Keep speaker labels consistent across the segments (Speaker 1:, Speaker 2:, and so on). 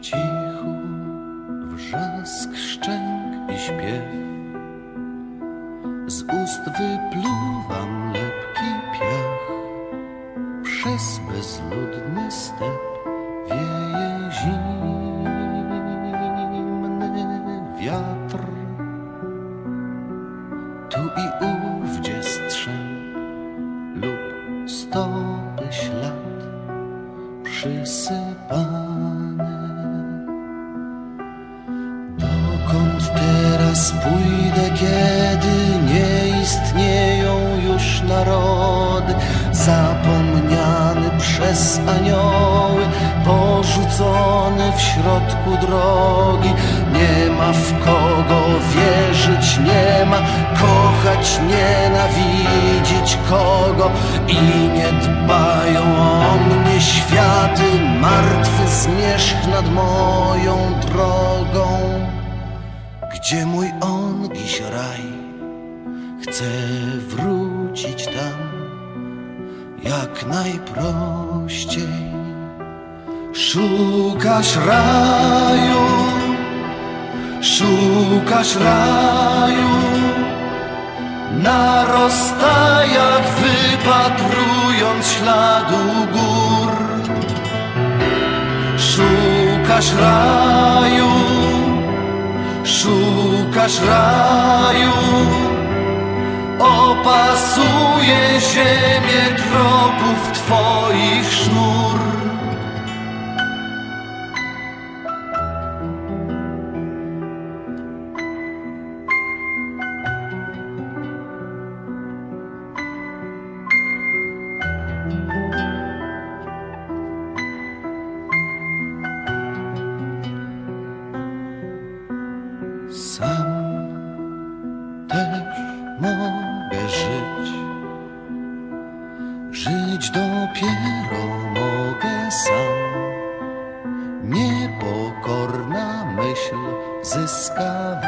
Speaker 1: cichu wrzask szczęk i śpiew. Z ust wypluwam lepki piach Przez bezludny step wieje zimny wiatr. Tu i ówdzie teraz pójdę, kiedy nie istnieją już narody, zapomniany przez anioły, porzucony w środku drogi. Nie ma w kogo wierzyć, nie ma kochać, nienawidzieć kogo i nie dbają o mnie światy, martwy zmierzch nad moją drogą. Gdzie mój ongiś raj? Chcę wrócić tam jak najprościej. Szukasz raju, szukasz raju, na rozstajach wypatrując śladu gór. Szukasz raju, szukasz raju, opasuje ziemię tropów twoich sznur. Sam też mogę żyć. Żyć dopiero mogę sam. Niepokorna myśl zyska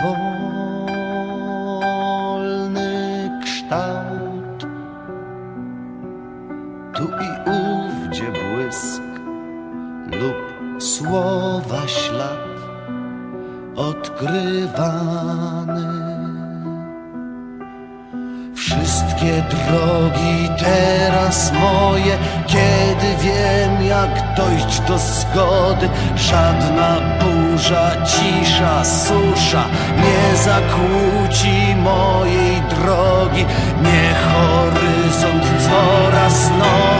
Speaker 1: wolny kształt. Tu i ówdzie błysk lub słowa ślad odkrywany. Wszystkie drogi teraz moje, kiedy wiem jak dojść do zgody. Żadna burza, cisza, susza nie zakłóci mojej drogi. Nie horyzont coraz nowy,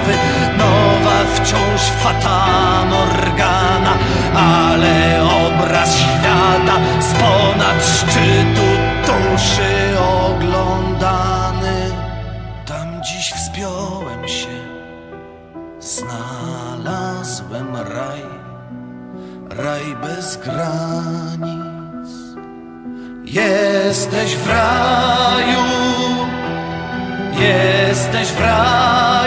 Speaker 1: granic. Jesteś w raju, jesteś w raju.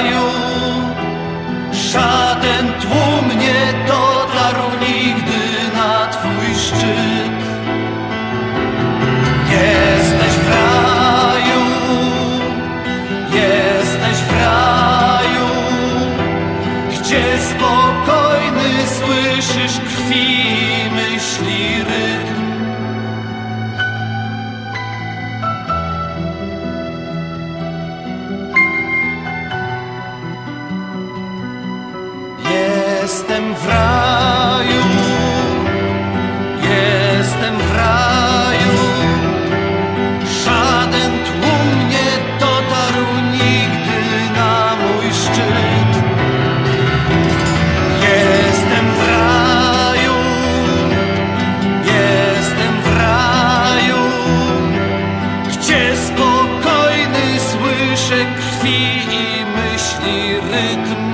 Speaker 1: Jestem w raju, jestem w raju. Żaden tłum nie dotarł nigdy na mój szczyt. Jestem w raju, jestem w raju, gdzie spokojny słyszę krwi i myśli rytm.